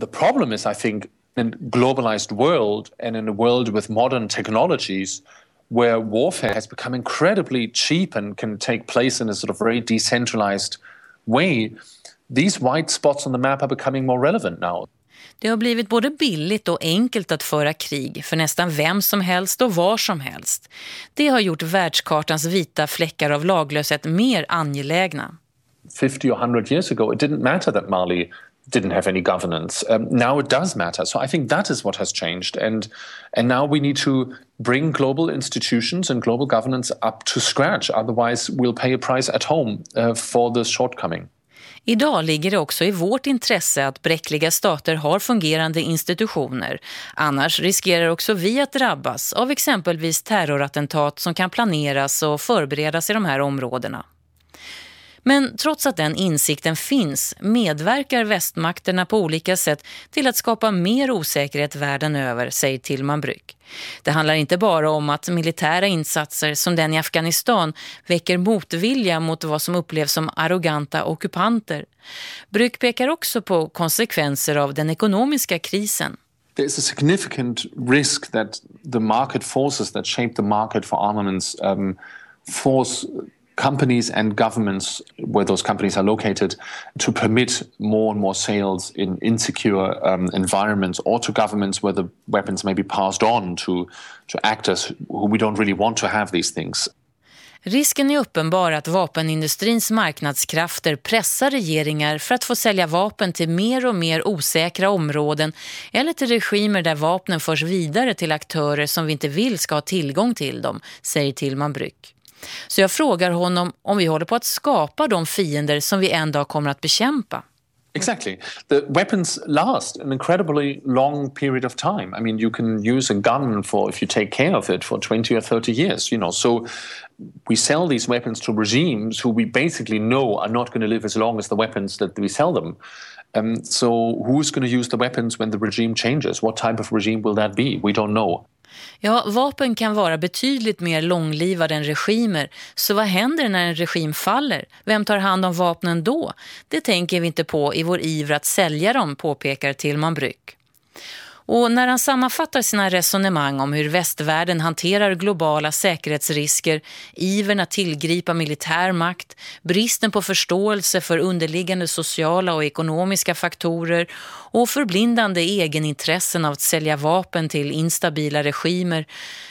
The problem is I think in a globalized world and in a world with modern technologies where warfare has become incredibly cheap and can take place in a sort of very decentralized way, these white spots on the map are becoming more relevant now. Det har blivit både billigt och enkelt att föra krig för nästan vem som helst och var som helst. Det har gjort världskartans vita fläckar av laglöshet mer angelägna. 50 or 100 years ago, it didn't matter that Mali didn't have any governance. Um, now it does matter. So I think that is what has changed. And, and now we need to bring global institutions and global governance up to scratch. Otherwise we'll pay a price at home uh, for this shortcoming. Idag ligger det också i vårt intresse att bräckliga stater har fungerande institutioner. Annars riskerar också vi att drabbas av exempelvis terrorattentat som kan planeras och förberedas i de här områdena. Men trots att den insikten finns medverkar västmakterna på olika sätt till att skapa mer osäkerhet världen över, säger Tillman Bryck. Det handlar inte bara om att militära insatser som den i Afghanistan väcker motvilja mot vad som upplevs som arroganta ockupanter. Bryck pekar också på konsekvenser av den ekonomiska krisen. There's a significant risk that the market forces that shape the market for armaments um, force companies and governments, where those companies are located, to permit more and more sales in insecure um, environments or to governments where the weapons may be passed on to, to actors who we don't really want to have these things. Risken är uppenbar att vapenindustrins marknadskrafter pressar regeringar för att få sälja vapen till mer och mer osäkra områden eller till regimer där vapnen förs vidare till aktörer som vi inte vill ska ha tillgång till dem, säger Tillman Bryck. Så jag frågar honom om vi håller på att skapa de fiender som vi en dag kommer att bekämpa. Exactly. The weapons last an incredibly long period of time. I mean, you can use a gun for, if you take care of it, for 20 or 30 years, you know. So we sell these weapons to regimes who we basically know are not going to live as long as the weapons that we sell them. Um, so who's going to use the weapons when the regime changes? What type of regime will that be? We don't know. Ja, vapen kan vara betydligt mer långlivade än regimer. Så vad händer när en regim faller? Vem tar hand om vapnen då? Det tänker vi inte på i vår iver att sälja dem, påpekar Tillman Bryck. Och när han sammanfattar sina resonemang om hur västvärlden hanterar globala säkerhetsrisker, ivern att tillgripa militär makt, bristen på förståelse för underliggande sociala och ekonomiska faktorer och förblindande egenintressen av att sälja vapen till instabila regimer,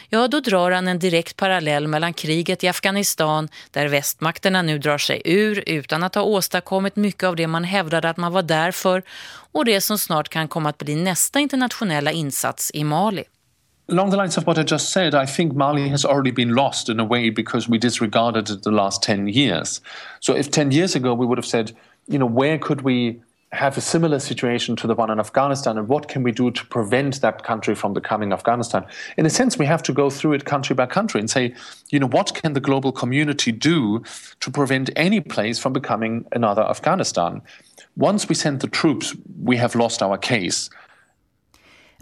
ja då drar han en direkt parallell mellan kriget i Afghanistan där västmakterna nu drar sig ur utan att ha åstadkommit mycket av det man hävdade att man var där för och det som snart kan komma att bli nästa internationella insats i Mali. Along the lines of what I just said, I think Mali has already been lost in a way because we disregarded it the last 10 years. So if 10 years ago we would have said, you know, where could we have a similar situation to the one in Afghanistan and what can we do to prevent that country from becoming Afghanistan? In a sense, we have to go through it country by country and say, you know, what can the global community do to prevent any place from becoming another Afghanistan? Once we send the troops, we have lost our case.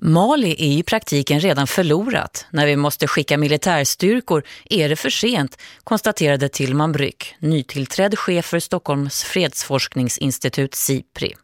Mali är i praktiken redan förlorat. När vi måste skicka militärstyrkor är det för sent, konstaterade Tillman Bryck, nytillträdd chef för Stockholms fredsforskningsinstitut SIPRI.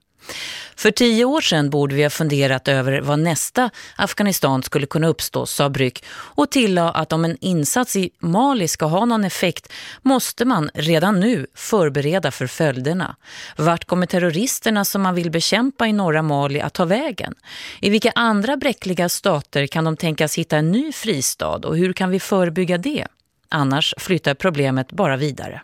För tio år sedan borde vi ha funderat över vad nästa Afghanistan skulle kunna uppstå, sa Bryck och tillade att om en insats i Mali ska ha någon effekt måste man redan nu förbereda för följderna. Vart kommer terroristerna som man vill bekämpa i norra Mali att ta vägen? I vilka andra bräckliga stater kan de tänkas hitta en ny fristad och hur kan vi förebygga det? Annars flyttar problemet bara vidare.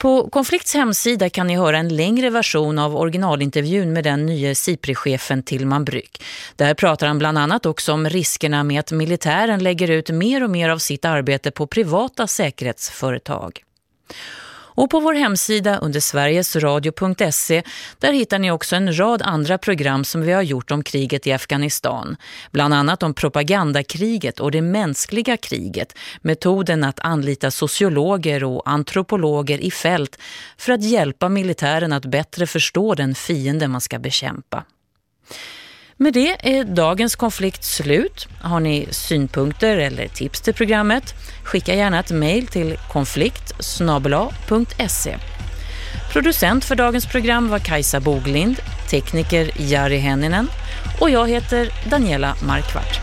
På Konflikts hemsida kan ni höra en längre version av originalintervjun med den nya SIPRI-chefen Tillman Bryck. Där pratar han bland annat också om riskerna med att militären lägger ut mer och mer av sitt arbete på privata säkerhetsföretag. Och på vår hemsida under sverigesradio.se där hittar ni också en rad andra program som vi har gjort om kriget i Afghanistan. Bland annat om propagandakriget och det mänskliga kriget. Metoden att anlita sociologer och antropologer i fält för att hjälpa militären att bättre förstå den fiende man ska bekämpa. Med det är dagens konflikt slut. Har ni synpunkter eller tips till programmet? Skicka gärna ett mejl till konflikt Producent för dagens program var Kajsa Boglind, tekniker Jari Henninen och jag heter Daniela Markvart.